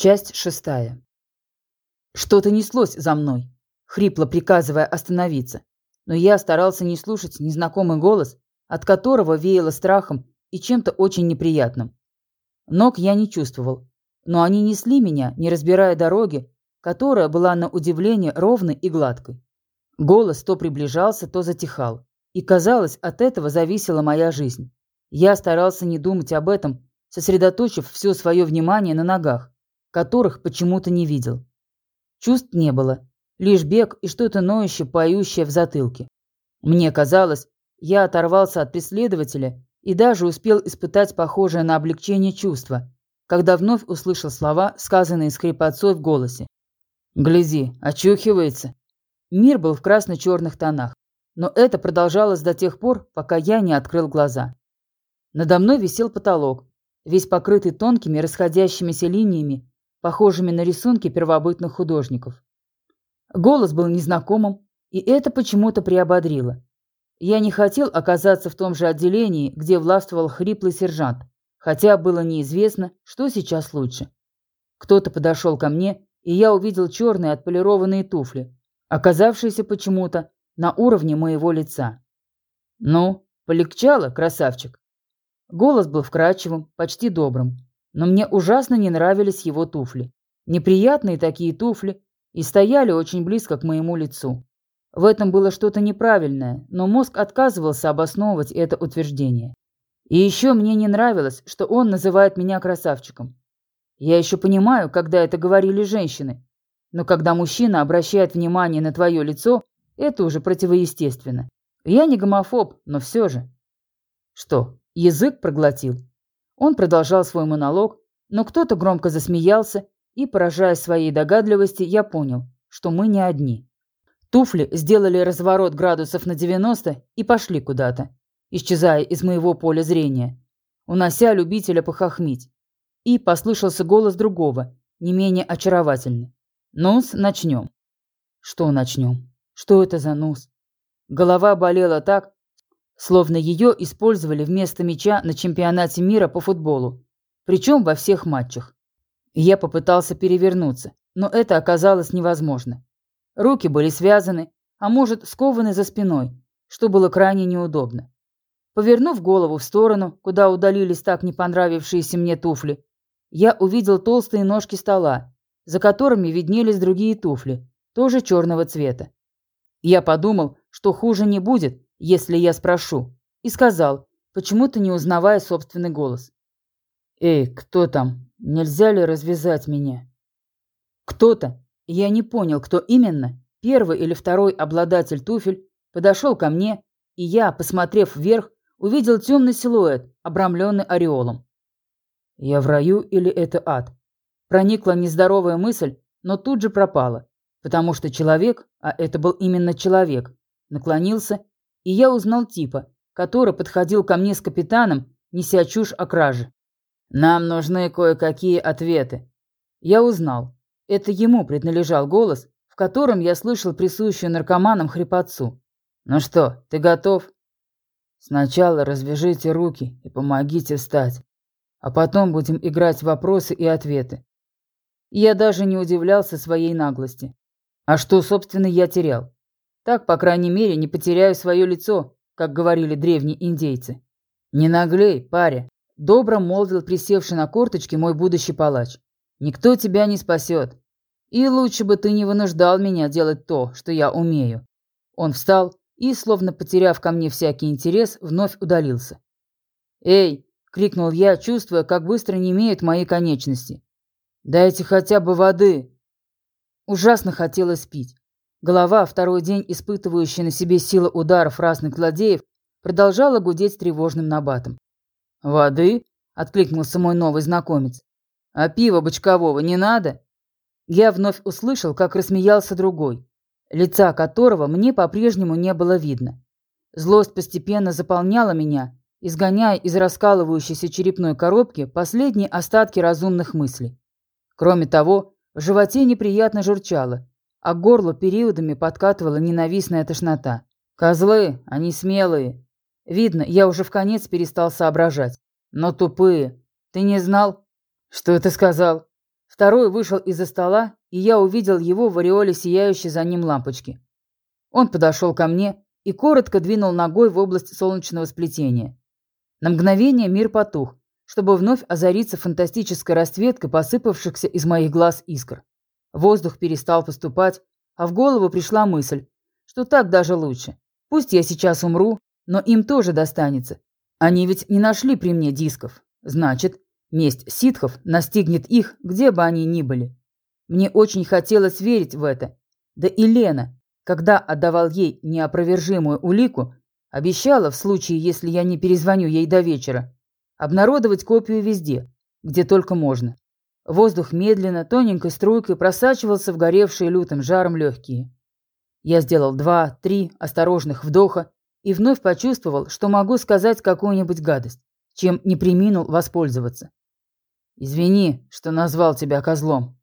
Часть шестая. Что-то неслось за мной, хрипло приказывая остановиться, но я старался не слушать незнакомый голос, от которого веяло страхом и чем-то очень неприятным. Ног я не чувствовал, но они несли меня, не разбирая дороги, которая была на удивление ровной и гладкой. Голос то приближался, то затихал, и, казалось, от этого зависела моя жизнь. Я старался не думать об этом, сосредоточив все свое внимание на ногах, которых почему-то не видел. Чувств не было, лишь бег и что-то ноющее, поющее в затылке. Мне казалось, я оторвался от преследователя и даже успел испытать похожее на облегчение чувство, когда вновь услышал слова, сказанные скрипотцой в голосе. «Гляди, очухивается». Мир был в красно-черных тонах, но это продолжалось до тех пор, пока я не открыл глаза. Надо мной висел потолок, весь покрытый тонкими расходящимися линиями похожими на рисунки первобытных художников. Голос был незнакомым, и это почему-то приободрило. Я не хотел оказаться в том же отделении, где властвовал хриплый сержант, хотя было неизвестно, что сейчас лучше. Кто-то подошел ко мне, и я увидел черные отполированные туфли, оказавшиеся почему-то на уровне моего лица. «Ну, полегчало, красавчик?» Голос был вкрадчивым, почти добрым но мне ужасно не нравились его туфли. Неприятные такие туфли и стояли очень близко к моему лицу. В этом было что-то неправильное, но мозг отказывался обосновывать это утверждение. И еще мне не нравилось, что он называет меня красавчиком. Я еще понимаю, когда это говорили женщины, но когда мужчина обращает внимание на твое лицо, это уже противоестественно. Я не гомофоб, но все же. Что, язык проглотил? Он продолжал свой монолог, но кто-то громко засмеялся, и, поражаясь своей догадливости, я понял, что мы не одни. Туфли сделали разворот градусов на 90 и пошли куда-то, исчезая из моего поля зрения, унося любителя похохмить. И послышался голос другого, не менее очаровательный. «Нус, начнем». «Что начнем? Что это за нус?» Голова болела так, Словно ее использовали вместо мяча на чемпионате мира по футболу. Причем во всех матчах. Я попытался перевернуться, но это оказалось невозможно. Руки были связаны, а может, скованы за спиной, что было крайне неудобно. Повернув голову в сторону, куда удалились так не понравившиеся мне туфли, я увидел толстые ножки стола, за которыми виднелись другие туфли, тоже черного цвета. Я подумал, что хуже не будет, если я спрошу, и сказал, почему-то не узнавая собственный голос. «Эй, кто там? Нельзя ли развязать меня?» Кто-то, я не понял, кто именно, первый или второй обладатель туфель, подошел ко мне, и я, посмотрев вверх, увидел темный силуэт, обрамленный ореолом. «Я в раю или это ад?» Проникла нездоровая мысль, но тут же пропала, потому что человек, а это был именно человек, наклонился и я узнал типа, который подходил ко мне с капитаном, неся чушь о краже. «Нам нужны кое-какие ответы». Я узнал. Это ему принадлежал голос, в котором я слышал присущую наркоманам хрипотцу. «Ну что, ты готов?» «Сначала развяжите руки и помогите встать, а потом будем играть вопросы и ответы». Я даже не удивлялся своей наглости. А что, собственно, я терял? Так, по крайней мере, не потеряю свое лицо, как говорили древние индейцы. «Не наглей, паря», — добро молвил присевший на корточки мой будущий палач. «Никто тебя не спасет. И лучше бы ты не вынуждал меня делать то, что я умею». Он встал и, словно потеряв ко мне всякий интерес, вновь удалился. «Эй!» — крикнул я, чувствуя, как быстро не имеют мои конечности. «Дайте хотя бы воды!» Ужасно хотелось пить. Голова, второй день испытывающая на себе силы ударов разных злодеев, продолжала гудеть тревожным набатом. «Воды?» — откликнулся мой новый знакомец. «А пива бочкового не надо?» Я вновь услышал, как рассмеялся другой, лица которого мне по-прежнему не было видно. Злость постепенно заполняла меня, изгоняя из раскалывающейся черепной коробки последние остатки разумных мыслей. Кроме того, в животе неприятно журчало, а к горлу периодами подкатывала ненавистная тошнота. Козлы, они смелые. Видно, я уже в конец перестал соображать. Но тупые. Ты не знал? Что ты сказал? Второй вышел из-за стола, и я увидел его в ореоле сияющей за ним лампочки. Он подошел ко мне и коротко двинул ногой в область солнечного сплетения. На мгновение мир потух, чтобы вновь озариться фантастической расцветкой посыпавшихся из моих глаз искр. Воздух перестал поступать, а в голову пришла мысль, что так даже лучше. Пусть я сейчас умру, но им тоже достанется. Они ведь не нашли при мне дисков. Значит, месть ситхов настигнет их, где бы они ни были. Мне очень хотелось верить в это. Да и Лена, когда отдавал ей неопровержимую улику, обещала, в случае, если я не перезвоню ей до вечера, обнародовать копию везде, где только можно. Воздух медленно, тоненькой струйкой просачивался в горевшие лютым жаром легкие. Я сделал два, три осторожных вдоха и вновь почувствовал, что могу сказать какую-нибудь гадость, чем не приминул воспользоваться. «Извини, что назвал тебя козлом.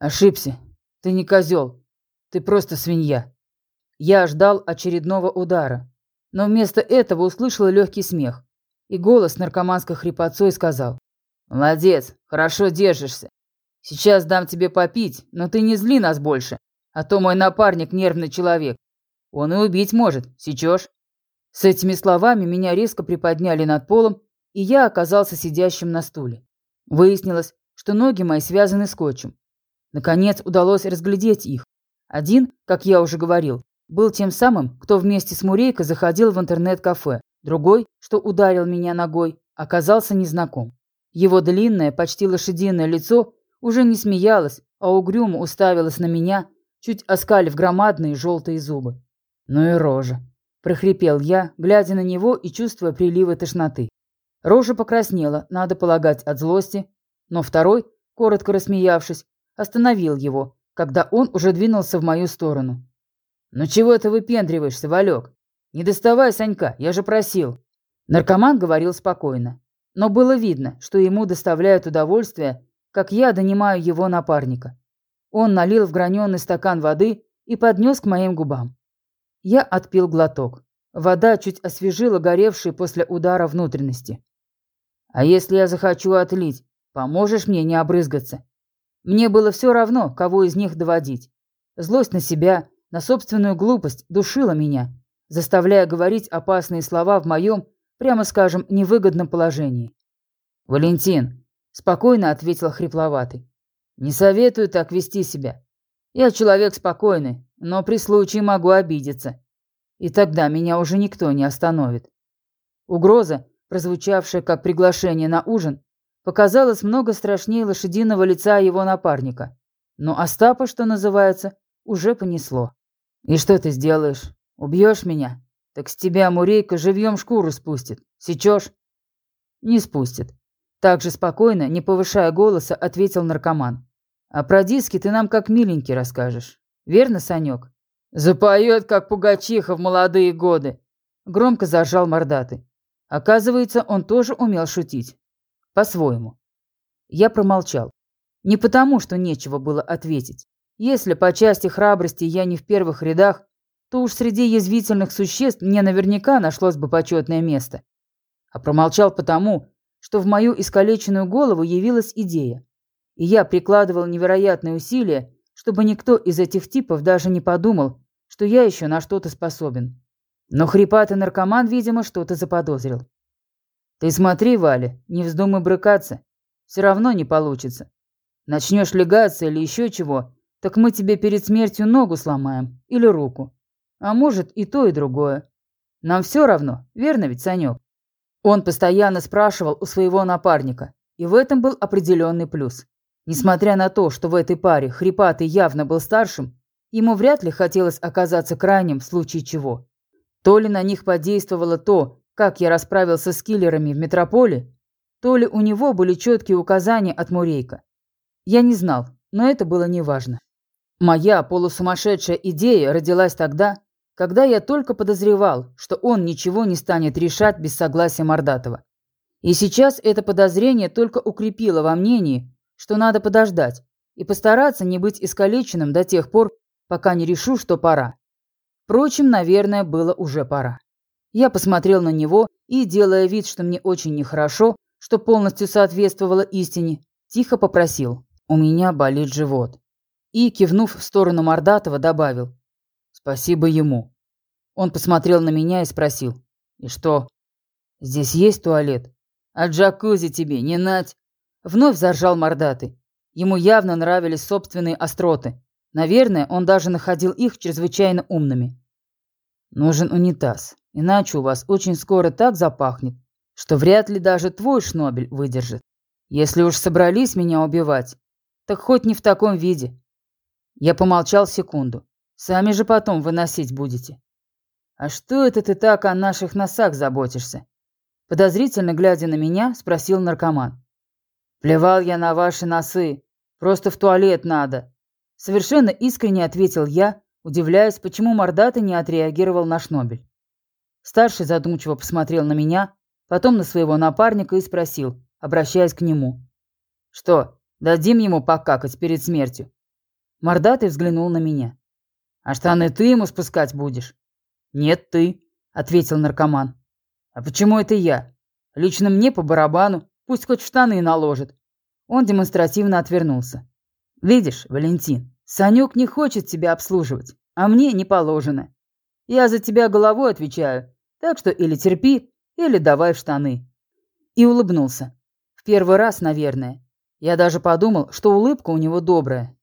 Ошибся. Ты не козел. Ты просто свинья». Я ждал очередного удара, но вместо этого услышал легкий смех, и голос наркоманской хрипотцой сказал. «Молодец, хорошо держишься. Сейчас дам тебе попить, но ты не зли нас больше, а то мой напарник нервный человек. Он и убить может, сечешь?» С этими словами меня резко приподняли над полом, и я оказался сидящим на стуле. Выяснилось, что ноги мои связаны скотчем. Наконец удалось разглядеть их. Один, как я уже говорил, был тем самым, кто вместе с Мурейко заходил в интернет-кафе. Другой, что ударил меня ногой, оказался незнаком. Его длинное, почти лошадиное лицо уже не смеялось, а угрюмо уставилось на меня, чуть оскалив громадные желтые зубы. «Ну и рожа!» – прохрипел я, глядя на него и чувствуя приливы тошноты. Рожа покраснела, надо полагать, от злости, но второй, коротко рассмеявшись, остановил его, когда он уже двинулся в мою сторону. «Ну чего ты выпендриваешься, Валек? Не доставай Санька, я же просил!» Наркоман говорил спокойно. Но было видно, что ему доставляет удовольствие, как я донимаю его напарника. Он налил в граненый стакан воды и поднес к моим губам. Я отпил глоток. Вода чуть освежила горевшие после удара внутренности. «А если я захочу отлить, поможешь мне не обрызгаться?» Мне было все равно, кого из них доводить. Злость на себя, на собственную глупость душила меня, заставляя говорить опасные слова в моем прямо скажем, невыгодном положении. «Валентин», — спокойно ответил хрипловатый, — «не советую так вести себя. Я человек спокойный, но при случае могу обидеться. И тогда меня уже никто не остановит». Угроза, прозвучавшая как приглашение на ужин, показалась много страшнее лошадиного лица его напарника. Но Остапа, что называется, уже понесло. «И что ты сделаешь? Убьешь меня?» Так с тебя Мурейка живьем шкуру спустит. Сечешь? Не спустит. Так же спокойно, не повышая голоса, ответил наркоман. А про диски ты нам как миленький расскажешь. Верно, Санек? Запоет, как пугачиха в молодые годы. Громко зажал мордатый. Оказывается, он тоже умел шутить. По-своему. Я промолчал. Не потому, что нечего было ответить. Если по части храбрости я не в первых рядах, то уж среди язвительных существ мне наверняка нашлось бы почетное место. А промолчал потому, что в мою искалеченную голову явилась идея. И я прикладывал невероятные усилия, чтобы никто из этих типов даже не подумал, что я еще на что-то способен. Но хрипатый наркоман, видимо, что-то заподозрил. «Ты смотри, Валя, не вздумай брыкаться. Все равно не получится. Начнешь легаться или еще чего, так мы тебе перед смертью ногу сломаем или руку. А может и то, и другое. Нам все равно, верно ведь, Санек? Он постоянно спрашивал у своего напарника, и в этом был определенный плюс. Несмотря на то, что в этой паре Хрипатый явно был старшим, ему вряд ли хотелось оказаться крайним в случае чего. То ли на них подействовало то, как я расправился с киллерами в метрополе, то ли у него были четкие указания от Мурейка. Я не знал, но это было неважно. Моя полусумасшедшая идея родилась тогда, когда я только подозревал, что он ничего не станет решать без согласия Мордатова. И сейчас это подозрение только укрепило во мнении, что надо подождать и постараться не быть искалеченным до тех пор, пока не решу, что пора. Впрочем, наверное, было уже пора. Я посмотрел на него и, делая вид, что мне очень нехорошо, что полностью соответствовало истине, тихо попросил. У меня болит живот. И, кивнув в сторону Мордатова, добавил. Спасибо ему. Он посмотрел на меня и спросил. И что? Здесь есть туалет? А джакузи тебе не нать? Вновь заржал Мордатый. Ему явно нравились собственные остроты. Наверное, он даже находил их чрезвычайно умными. Нужен унитаз, иначе у вас очень скоро так запахнет, что вряд ли даже твой шнобель выдержит. Если уж собрались меня убивать, так хоть не в таком виде. Я помолчал секунду. Сами же потом выносить будете. А что это ты так о наших носах заботишься? Подозрительно глядя на меня, спросил наркоман. Плевал я на ваши носы. Просто в туалет надо. Совершенно искренне ответил я, удивляясь, почему Мордата не отреагировал на шнобель. Старший задумчиво посмотрел на меня, потом на своего напарника и спросил, обращаясь к нему. «Что, дадим ему покакать перед смертью?» Мордатый взглянул на меня. «А штаны ты ему спускать будешь?» «Нет, ты», — ответил наркоман. «А почему это я? Лично мне по барабану, пусть хоть штаны наложит». Он демонстративно отвернулся. «Видишь, Валентин, Санек не хочет тебя обслуживать, а мне не положено. Я за тебя головой отвечаю, так что или терпи, или давай в штаны». И улыбнулся. В первый раз, наверное. Я даже подумал, что улыбка у него добрая.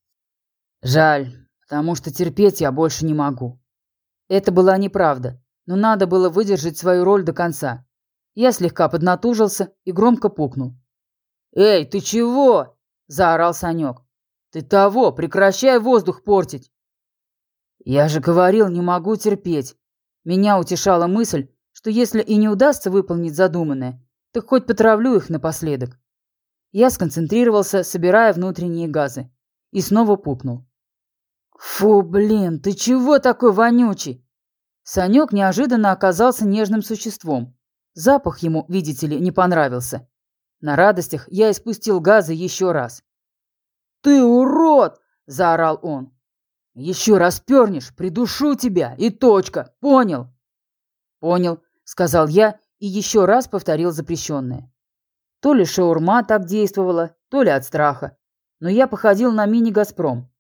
Жаль, потому что терпеть я больше не могу. Это была неправда, но надо было выдержать свою роль до конца. Я слегка поднатужился и громко пукнул. «Эй, ты чего?» – заорал Санек. «Ты того, прекращай воздух портить!» Я же говорил, не могу терпеть. Меня утешала мысль, что если и не удастся выполнить задуманное, то хоть потравлю их напоследок. Я сконцентрировался, собирая внутренние газы, и снова пукнул. «Фу, блин, ты чего такой вонючий?» Санек неожиданно оказался нежным существом. Запах ему, видите ли, не понравился. На радостях я испустил газы еще раз. «Ты урод!» – заорал он. «Еще раз пернешь, придушу тебя, и точка, понял?» «Понял», – сказал я и еще раз повторил запрещенное. То ли шаурма так действовала, то ли от страха. Но я походил на мини-газпром.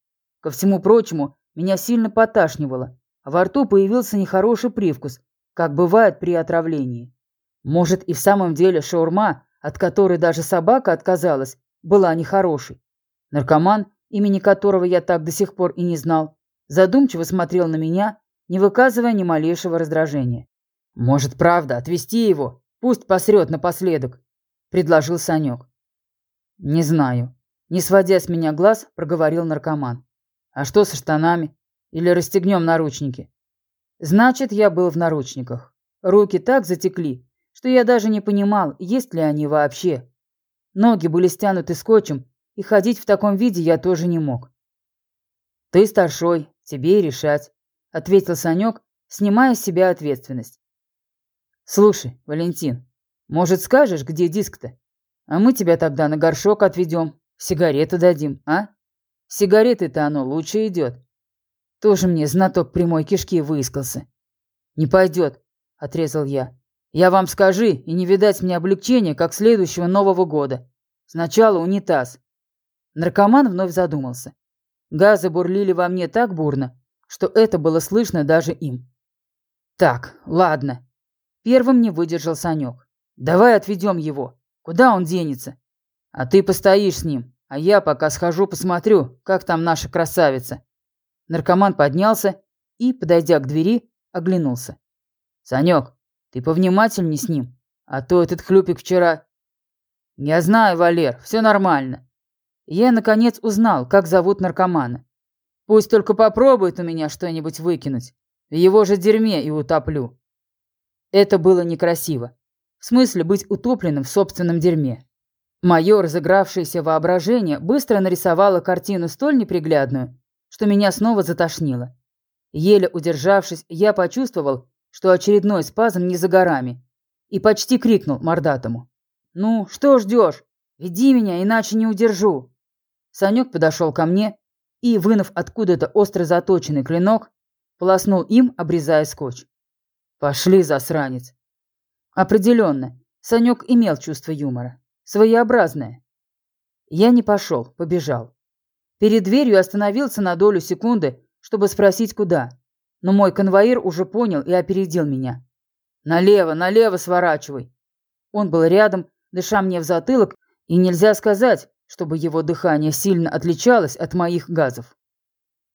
Ко всему прочему, меня сильно поташнивало, а во рту появился нехороший привкус, как бывает при отравлении. Может, и в самом деле шаурма, от которой даже собака отказалась, была нехорошей. Наркоман, имени которого я так до сих пор и не знал, задумчиво смотрел на меня, не выказывая ни малейшего раздражения. «Может, правда, отвезти его? Пусть посрет напоследок», — предложил Санек. «Не знаю». Не сводя с меня глаз, проговорил наркоман. А что со штанами? Или расстегнем наручники? Значит, я был в наручниках. Руки так затекли, что я даже не понимал, есть ли они вообще. Ноги были стянуты скотчем, и ходить в таком виде я тоже не мог. «Ты старшой, тебе и решать», — ответил Санек, снимая с себя ответственность. «Слушай, Валентин, может, скажешь, где диск-то? А мы тебя тогда на горшок отведем, сигареты дадим, а?» Сигареты-то оно лучше идет. Тоже мне знаток прямой кишки выискался. Не пойдет, отрезал я. Я вам скажи, и не видать мне облегчения, как следующего Нового года. Сначала унитаз. Наркоман вновь задумался. Газы бурлили во мне так бурно, что это было слышно даже им. Так, ладно. Первым не выдержал Санек. Давай отведем его. Куда он денется? А ты постоишь с ним. А я пока схожу посмотрю, как там наша красавица. Наркоман поднялся и, подойдя к двери, оглянулся. Санек, ты повнимательней с ним, а то этот хлюпик вчера... Я знаю, Валер, все нормально. Я, наконец, узнал, как зовут наркомана. Пусть только попробует у меня что-нибудь выкинуть. В его же дерьме и утоплю. Это было некрасиво. В смысле быть утопленным в собственном дерьме. Мое разыгравшееся воображение быстро нарисовало картину столь неприглядную, что меня снова затошнило. Еле удержавшись, я почувствовал, что очередной спазм не за горами, и почти крикнул мордатому. «Ну, что ждешь? Веди меня, иначе не удержу!» Санек подошел ко мне и, вынув откуда-то остро заточенный клинок, полоснул им, обрезая скотч. «Пошли, засранец!» Определенно, Санек имел чувство юмора своеобразное. Я не пошел, побежал. Перед дверью остановился на долю секунды, чтобы спросить, куда. Но мой конвоир уже понял и опередил меня. «Налево, налево сворачивай!» Он был рядом, дыша мне в затылок, и нельзя сказать, чтобы его дыхание сильно отличалось от моих газов.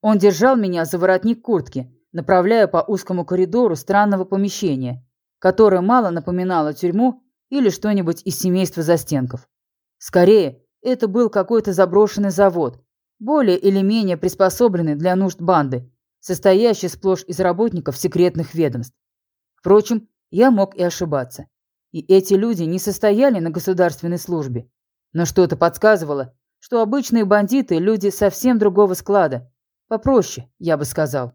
Он держал меня за воротник куртки, направляя по узкому коридору странного помещения, которое мало напоминало тюрьму или что-нибудь из семейства застенков. Скорее, это был какой-то заброшенный завод, более или менее приспособленный для нужд банды, состоящий сплошь из работников секретных ведомств. Впрочем, я мог и ошибаться. И эти люди не состояли на государственной службе. Но что-то подсказывало, что обычные бандиты – люди совсем другого склада. Попроще, я бы сказал.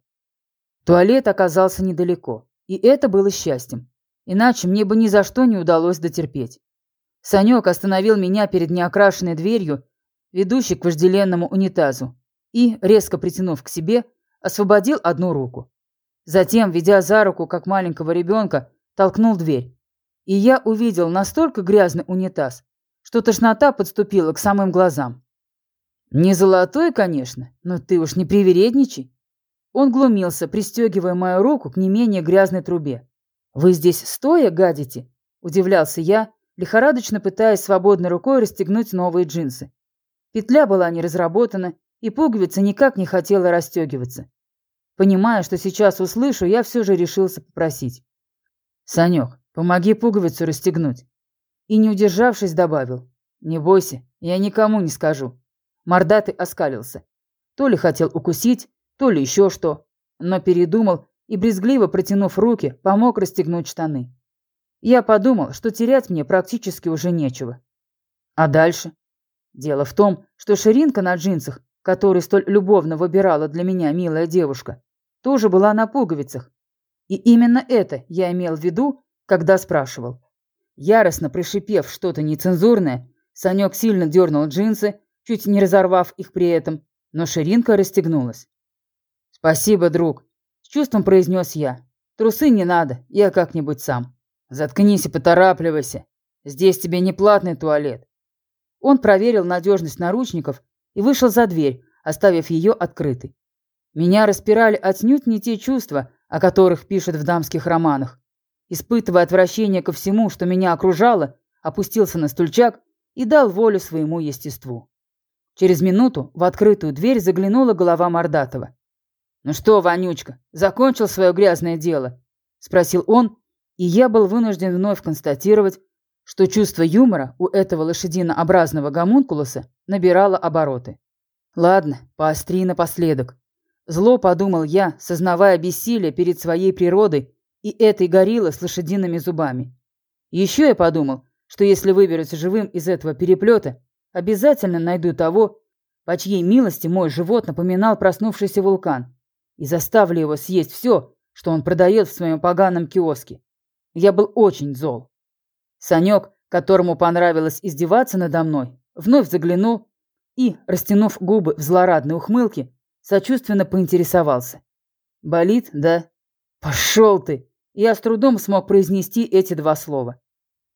Туалет оказался недалеко, и это было счастьем. Иначе мне бы ни за что не удалось дотерпеть. Санек остановил меня перед неокрашенной дверью, ведущей к вожделенному унитазу, и, резко притянув к себе, освободил одну руку. Затем, ведя за руку, как маленького ребенка, толкнул дверь. И я увидел настолько грязный унитаз, что тошнота подступила к самым глазам. «Не золотой, конечно, но ты уж не привередничай». Он глумился, пристегивая мою руку к не менее грязной трубе. «Вы здесь стоя гадите?» – удивлялся я, лихорадочно пытаясь свободной рукой расстегнуть новые джинсы. Петля была не разработана, и пуговица никак не хотела расстегиваться. Понимая, что сейчас услышу, я все же решился попросить. «Санек, помоги пуговицу расстегнуть». И, не удержавшись, добавил. «Не бойся, я никому не скажу». Мордатый оскалился. То ли хотел укусить, то ли еще что, но передумал и, брезгливо протянув руки, помог расстегнуть штаны. Я подумал, что терять мне практически уже нечего. А дальше? Дело в том, что ширинка на джинсах, которую столь любовно выбирала для меня милая девушка, тоже была на пуговицах. И именно это я имел в виду, когда спрашивал. Яростно пришипев что-то нецензурное, Санек сильно дернул джинсы, чуть не разорвав их при этом, но ширинка расстегнулась. «Спасибо, друг», чувством произнес я. «Трусы не надо, я как-нибудь сам». «Заткнись и поторапливайся. Здесь тебе не платный туалет». Он проверил надежность наручников и вышел за дверь, оставив ее открытой. Меня распирали отнюдь не те чувства, о которых пишут в дамских романах. Испытывая отвращение ко всему, что меня окружало, опустился на стульчак и дал волю своему естеству. Через минуту в открытую дверь заглянула голова Мордатова. «Ну что, Вонючка, закончил свое грязное дело?» – спросил он, и я был вынужден вновь констатировать, что чувство юмора у этого лошадинообразного гомункулуса набирало обороты. «Ладно, поостри напоследок». Зло подумал я, сознавая бессилие перед своей природой и этой гориллой с лошадиными зубами. Еще я подумал, что если выберусь живым из этого переплета, обязательно найду того, по чьей милости мой живот напоминал проснувшийся вулкан, и заставлю его съесть все, что он продает в своем поганом киоске. Я был очень зол. Санек, которому понравилось издеваться надо мной, вновь заглянул и, растянув губы в злорадной ухмылке, сочувственно поинтересовался. «Болит, да?» «Пошел ты!» Я с трудом смог произнести эти два слова.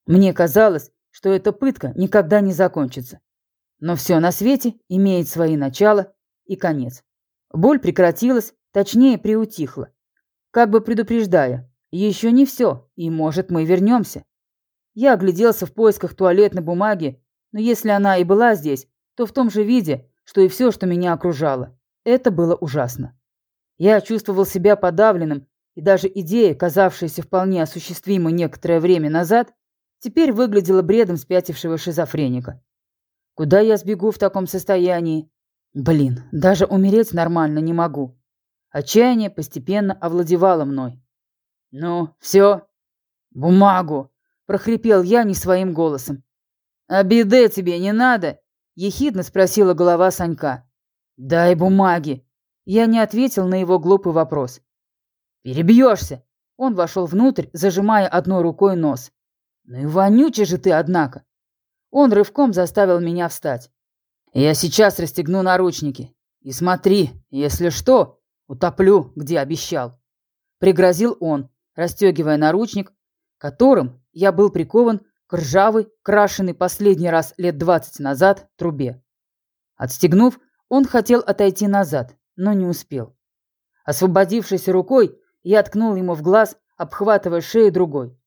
Мне казалось, что эта пытка никогда не закончится. Но все на свете имеет свои начала и конец. Боль прекратилась, Точнее, приутихла. Как бы предупреждая, еще не все, и, может, мы вернемся. Я огляделся в поисках туалетной бумаги, но если она и была здесь, то в том же виде, что и все, что меня окружало. Это было ужасно. Я чувствовал себя подавленным, и даже идея, казавшаяся вполне осуществимой некоторое время назад, теперь выглядела бредом спятившего шизофреника. Куда я сбегу в таком состоянии? Блин, даже умереть нормально не могу. Отчаяние постепенно овладевало мной. «Ну, все? Бумагу!» – прохрипел я не своим голосом. «А беды тебе не надо?» – ехидно спросила голова Санька. «Дай бумаги!» Я не ответил на его глупый вопрос. «Перебьешься!» Он вошел внутрь, зажимая одной рукой нос. «Ну и вонючий же ты, однако!» Он рывком заставил меня встать. «Я сейчас расстегну наручники. И смотри, если что, Утоплю, где обещал. Пригрозил он, расстегивая наручник, которым я был прикован к ржавой, крашенной последний раз лет двадцать назад, трубе. Отстегнув, он хотел отойти назад, но не успел. Освободившись рукой, я ткнул ему в глаз, обхватывая шею другой.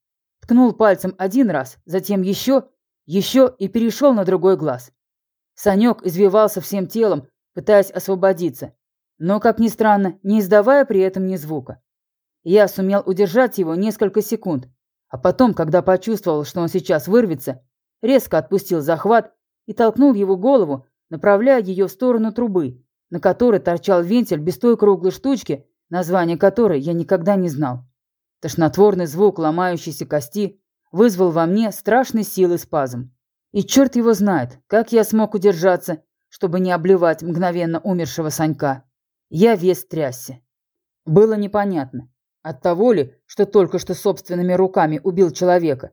Ткнул пальцем один раз, затем еще, еще и перешел на другой глаз. Санек извивался всем телом, пытаясь освободиться, но, как ни странно, не издавая при этом ни звука. Я сумел удержать его несколько секунд, а потом, когда почувствовал, что он сейчас вырвется, резко отпустил захват и толкнул его голову, направляя ее в сторону трубы, на которой торчал вентиль без той круглой штучки, название которой я никогда не знал. Тошнотворный звук ломающейся кости вызвал во мне страшный силы спазм. И черт его знает, как я смог удержаться, чтобы не обливать мгновенно умершего Санька. Я весь трясся. Было непонятно, от того ли, что только что собственными руками убил человека,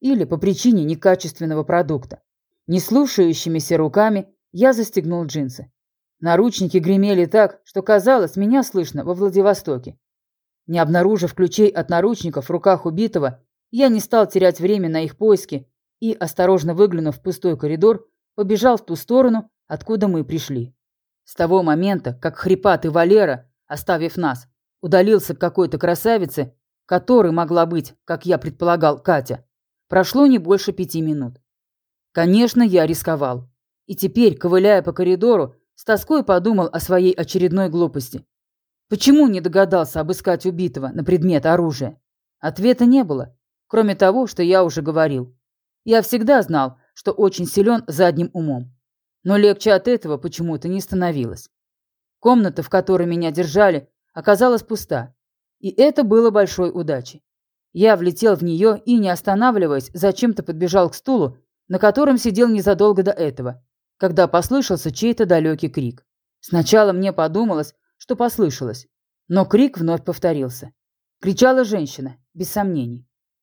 или по причине некачественного продукта. Не слушающимися руками я застегнул джинсы. Наручники гремели так, что казалось, меня слышно во Владивостоке. Не обнаружив ключей от наручников в руках убитого, я не стал терять время на их поиски и, осторожно выглянув в пустой коридор, побежал в ту сторону, откуда мы пришли. С того момента, как хрипатый Валера, оставив нас, удалился к какой-то красавице, которой могла быть, как я предполагал, Катя, прошло не больше пяти минут. Конечно, я рисковал. И теперь, ковыляя по коридору, с тоской подумал о своей очередной глупости. Почему не догадался обыскать убитого на предмет оружия? Ответа не было, кроме того, что я уже говорил. Я всегда знал, что очень силен задним умом. Но легче от этого почему-то не становилось. Комната, в которой меня держали, оказалась пуста. И это было большой удачей. Я влетел в нее и, не останавливаясь, зачем-то подбежал к стулу, на котором сидел незадолго до этого, когда послышался чей-то далекий крик. Сначала мне подумалось, что послышалось, но крик вновь повторился. Кричала женщина, без сомнений.